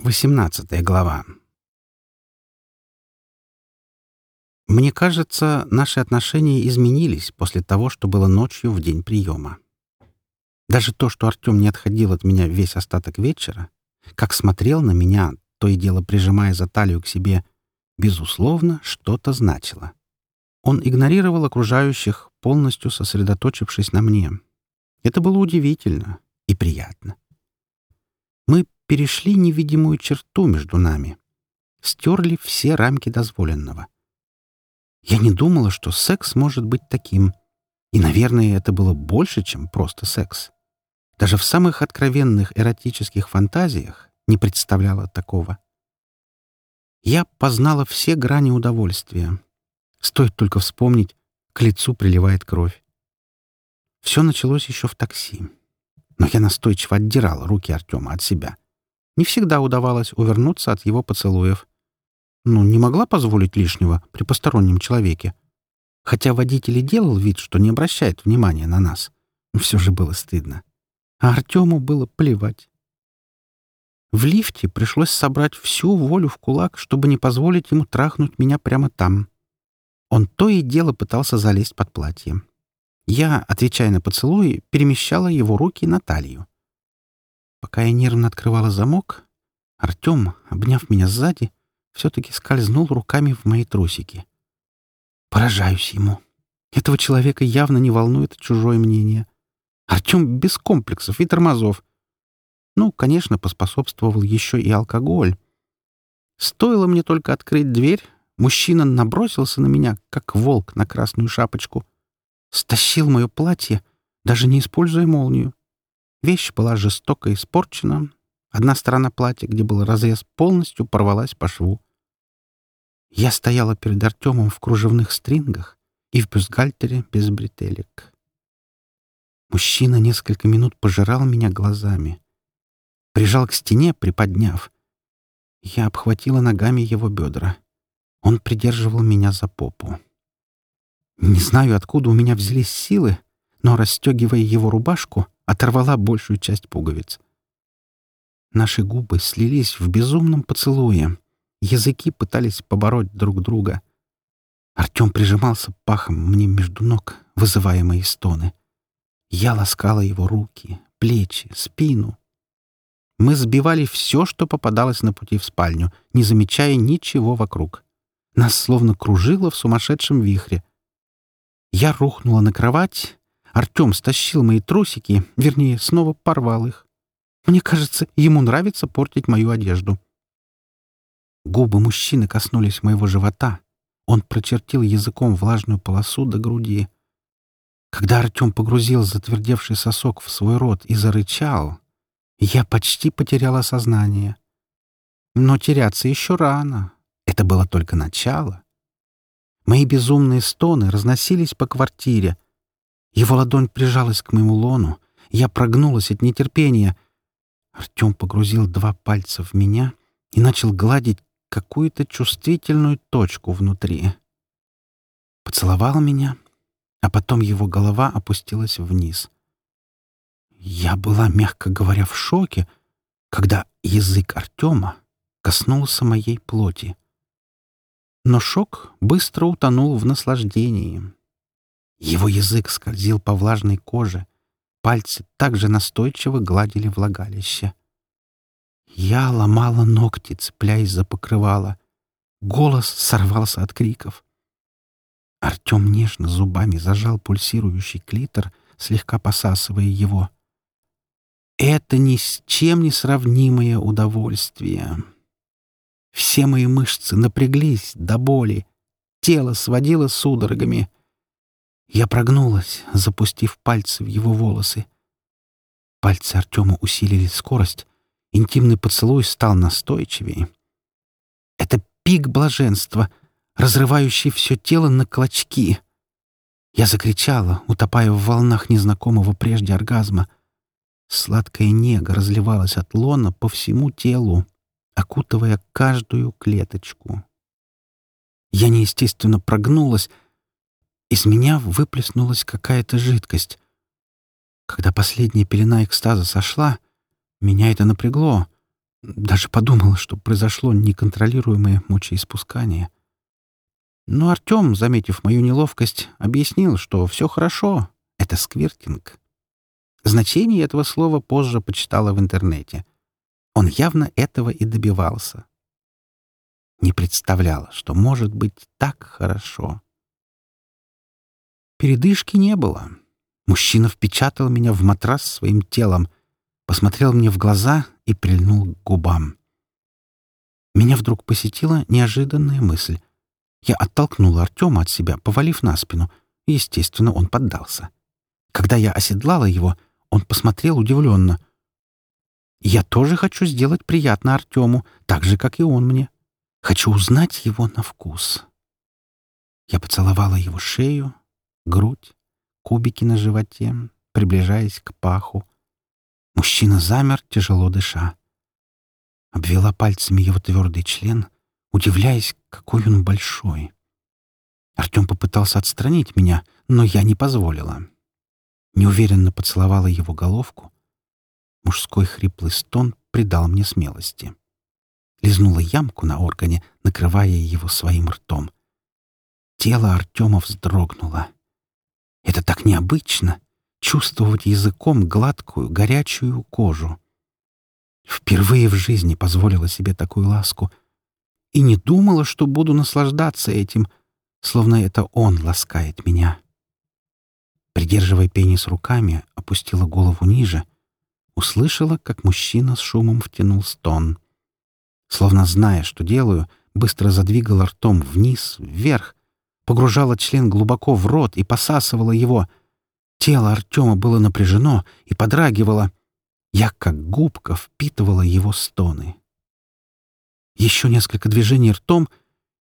18 глава. Мне кажется, наши отношения изменились после того, что было ночью в день приема. Даже то, что Артем не отходил от меня весь остаток вечера, как смотрел на меня, то и дело прижимая за талию к себе, безусловно, что-то значило. Он игнорировал окружающих, полностью сосредоточившись на мне. Это было удивительно и приятно. Перешли невидимую черту между нами. Стерли все рамки дозволенного. Я не думала, что секс может быть таким. И, наверное, это было больше, чем просто секс. Даже в самых откровенных эротических фантазиях не представляла такого. Я познала все грани удовольствия. Стоит только вспомнить, к лицу приливает кровь. Все началось еще в такси. Но я настойчиво отдирала руки Артема от себя — не всегда удавалось увернуться от его поцелуев. Ну, не могла позволить лишнего при постороннем человеке. Хотя водитель и делал вид, что не обращает внимания на нас. Все же было стыдно. А Артему было плевать. В лифте пришлось собрать всю волю в кулак, чтобы не позволить ему трахнуть меня прямо там. Он то и дело пытался залезть под платье. Я, отвечая на поцелуи, перемещала его руки на талию. Пока я нервно открывала замок, Артем, обняв меня сзади, все-таки скользнул руками в мои трусики. Поражаюсь ему. Этого человека явно не волнует чужое мнение. Артем без комплексов и тормозов. Ну, конечно, поспособствовал еще и алкоголь. Стоило мне только открыть дверь, мужчина набросился на меня, как волк на красную шапочку. Стащил мое платье, даже не используя молнию. Вещь была жестоко испорчена. Одна сторона платья, где был разрез, полностью порвалась по шву. Я стояла перед Артемом в кружевных стрингах и в бюстгальтере без бретелек. Мужчина несколько минут пожирал меня глазами. Прижал к стене, приподняв. Я обхватила ногами его бедра. Он придерживал меня за попу. Не знаю, откуда у меня взялись силы, но, расстегивая его рубашку, оторвала большую часть пуговиц. Наши губы слились в безумном поцелуе. Языки пытались побороть друг друга. Артем прижимался пахом мне между ног, вызывая мои стоны. Я ласкала его руки, плечи, спину. Мы сбивали все, что попадалось на пути в спальню, не замечая ничего вокруг. Нас словно кружило в сумасшедшем вихре. Я рухнула на кровать, Артем стащил мои трусики, вернее, снова порвал их. Мне кажется, ему нравится портить мою одежду. Губы мужчины коснулись моего живота. Он прочертил языком влажную полосу до груди. Когда Артем погрузил затвердевший сосок в свой рот и зарычал, я почти потеряла сознание. Но теряться еще рано. Это было только начало. Мои безумные стоны разносились по квартире — его ладонь прижалась к моему лону. Я прогнулась от нетерпения. Артем погрузил два пальца в меня и начал гладить какую-то чувствительную точку внутри. Поцеловал меня, а потом его голова опустилась вниз. Я была, мягко говоря, в шоке, когда язык Артема коснулся моей плоти. Но шок быстро утонул в наслаждении. Его язык скользил по влажной коже, пальцы также настойчиво гладили влагалище. Я ломала ногти, цепляясь за покрывало. Голос сорвался от криков. Артем нежно зубами зажал пульсирующий клитор, слегка посасывая его. Это ни с чем не сравнимое удовольствие. Все мои мышцы напряглись до боли, тело сводило судорогами — я прогнулась, запустив пальцы в его волосы. Пальцы Артема усилили скорость. Интимный поцелуй стал настойчивее. Это пик блаженства, разрывающий все тело на клочки. Я закричала, утопая в волнах незнакомого прежде оргазма. Сладкая нега разливалась от лона по всему телу, окутывая каждую клеточку. Я неестественно прогнулась, из меня выплеснулась какая-то жидкость. Когда последняя пелена экстаза сошла, меня это напрягло. Даже подумала, что произошло неконтролируемое мочеиспускание. Но Артем, заметив мою неловкость, объяснил, что все хорошо, это сквиртинг. Значение этого слова позже почитала в интернете. Он явно этого и добивался. Не представляла, что может быть так хорошо. Передышки не было. Мужчина впечатал меня в матрас своим телом, посмотрел мне в глаза и прильнул к губам. Меня вдруг посетила неожиданная мысль. Я оттолкнула Артема от себя, повалив на спину, естественно, он поддался. Когда я оседлала его, он посмотрел удивленно. «Я тоже хочу сделать приятно Артему, так же, как и он мне. Хочу узнать его на вкус». Я поцеловала его шею, грудь, кубики на животе, приближаясь к паху. Мужчина замер, тяжело дыша. Обвела пальцами его твердый член, удивляясь, какой он большой. Артем попытался отстранить меня, но я не позволила. Неуверенно поцеловала его головку. Мужской хриплый стон придал мне смелости. Лизнула ямку на органе, накрывая его своим ртом. Тело Артема вздрогнуло. Это так необычно — чувствовать языком гладкую, горячую кожу. Впервые в жизни позволила себе такую ласку и не думала, что буду наслаждаться этим, словно это он ласкает меня. Придерживая пенис руками, опустила голову ниже, услышала, как мужчина с шумом втянул стон. Словно зная, что делаю, быстро задвигала ртом вниз, вверх, погружала член глубоко в рот и посасывала его. Тело Артема было напряжено и подрагивало. Я, как губка, впитывала его стоны. Еще несколько движений ртом,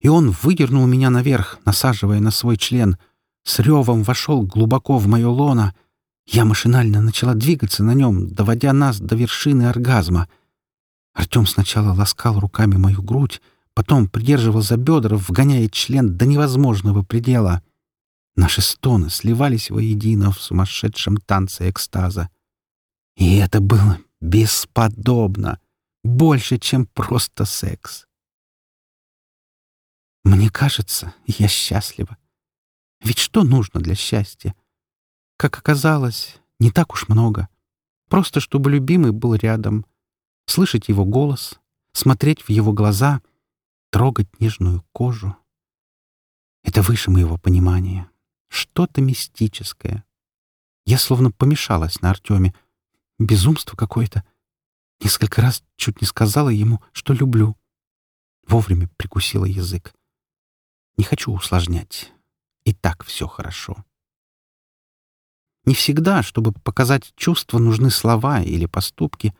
и он выдернул меня наверх, насаживая на свой член. С ревом вошел глубоко в мое лоно. Я машинально начала двигаться на нем, доводя нас до вершины оргазма. Артем сначала ласкал руками мою грудь, потом придерживал за бедра, вгоняя член до невозможного предела. Наши стоны сливались воедино в сумасшедшем танце экстаза. И это было бесподобно, больше, чем просто секс. Мне кажется, я счастлива. Ведь что нужно для счастья? Как оказалось, не так уж много. Просто чтобы любимый был рядом, слышать его голос, смотреть в его глаза — трогать нежную кожу. Это выше моего понимания. Что-то мистическое. Я словно помешалась на Артеме. Безумство какое-то. Несколько раз чуть не сказала ему, что люблю. Вовремя прикусила язык. Не хочу усложнять. И так все хорошо. Не всегда, чтобы показать чувства, нужны слова или поступки.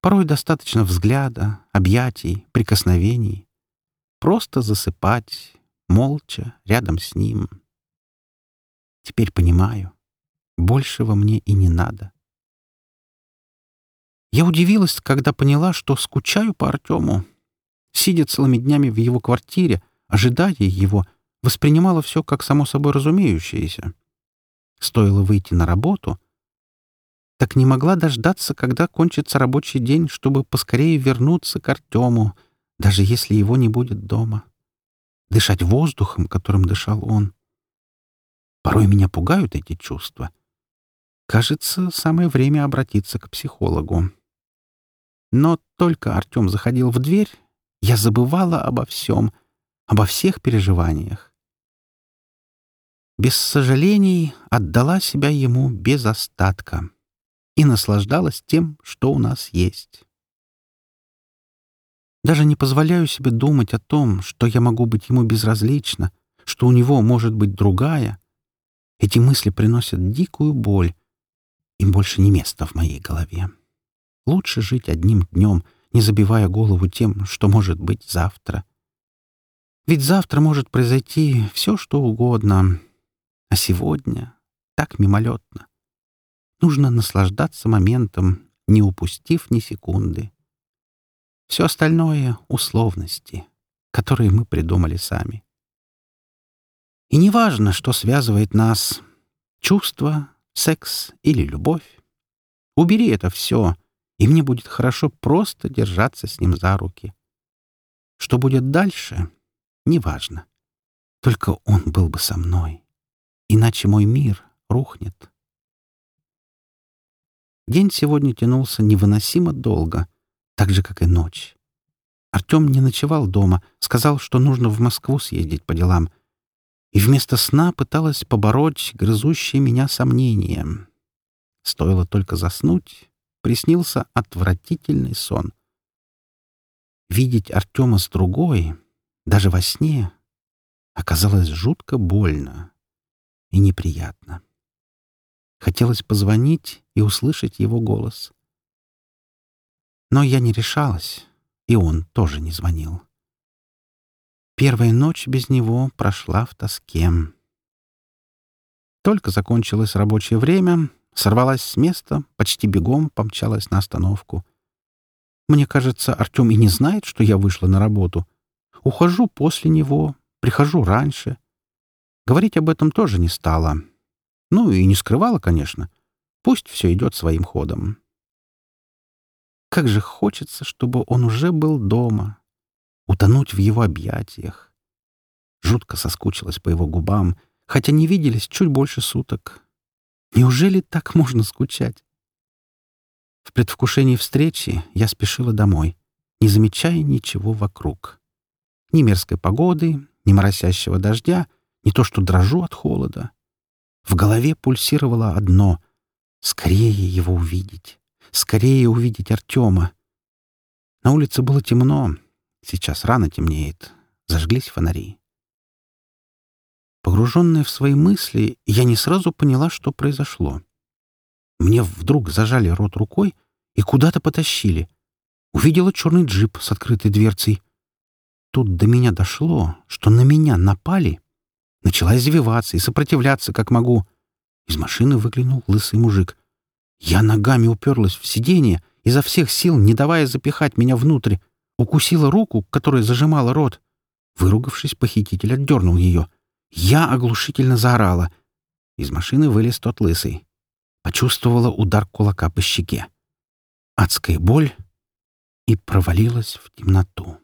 Порой достаточно взгляда, объятий, прикосновений. Просто засыпать, молча, рядом с ним. Теперь понимаю, большего мне и не надо. Я удивилась, когда поняла, что скучаю по Артему. Сидя целыми днями в его квартире, ожидая его, воспринимала все как само собой разумеющееся. Стоило выйти на работу, так не могла дождаться, когда кончится рабочий день, чтобы поскорее вернуться к Артему, даже если его не будет дома. Дышать воздухом, которым дышал он. Порой меня пугают эти чувства. Кажется, самое время обратиться к психологу. Но только Артем заходил в дверь, я забывала обо всем, обо всех переживаниях. Без сожалений отдала себя ему без остатка и наслаждалась тем, что у нас есть. Даже не позволяю себе думать о том, что я могу быть ему безразлична, что у него может быть другая. Эти мысли приносят дикую боль. Им больше не место в моей голове. Лучше жить одним днем, не забивая голову тем, что может быть завтра. Ведь завтра может произойти все, что угодно. А сегодня так мимолетно. Нужно наслаждаться моментом, не упустив ни секунды. Все остальное — условности, которые мы придумали сами. И неважно, что связывает нас — чувство, секс или любовь. Убери это все, и мне будет хорошо просто держаться с ним за руки. Что будет дальше, неважно. Только он был бы со мной. Иначе мой мир рухнет. День сегодня тянулся невыносимо долго, так же, как и ночь. Артем не ночевал дома, сказал, что нужно в Москву съездить по делам, и вместо сна пыталась побороть грызущие меня сомнения. Стоило только заснуть, приснился отвратительный сон. Видеть Артема с другой, даже во сне, оказалось жутко больно и неприятно. Хотелось позвонить и услышать его голос. Но я не решалась, и он тоже не звонил. Первая ночь без него прошла в тоске. Только закончилось рабочее время, сорвалась с места, почти бегом помчалась на остановку. Мне кажется, Артем и не знает, что я вышла на работу. Ухожу после него, прихожу раньше. Говорить об этом тоже не стала. Ну и не скрывала, конечно. Пусть все идет своим ходом. Как же хочется, чтобы он уже был дома, утонуть в его объятиях. Жутко соскучилась по его губам, хотя не виделись чуть больше суток. Неужели так можно скучать? В предвкушении встречи я спешила домой, не замечая ничего вокруг. Ни мерзкой погоды, ни моросящего дождя, не то что дрожу от холода. В голове пульсировало одно — скорее его увидеть, скорее увидеть Артема. На улице было темно, сейчас рано темнеет, зажглись фонари. Погруженная в свои мысли, я не сразу поняла, что произошло. Мне вдруг зажали рот рукой и куда-то потащили. Увидела черный джип с открытой дверцей. Тут до меня дошло, что на меня напали. Начала извиваться и сопротивляться, как могу. Из машины выглянул лысый мужик. Я ногами уперлась в сиденье, изо всех сил, не давая запихать меня внутрь, укусила руку, которая зажимала рот. Выругавшись, похититель отдернул ее. Я оглушительно заорала. Из машины вылез тот лысый. Почувствовала удар кулака по щеке. Адская боль и провалилась в темноту.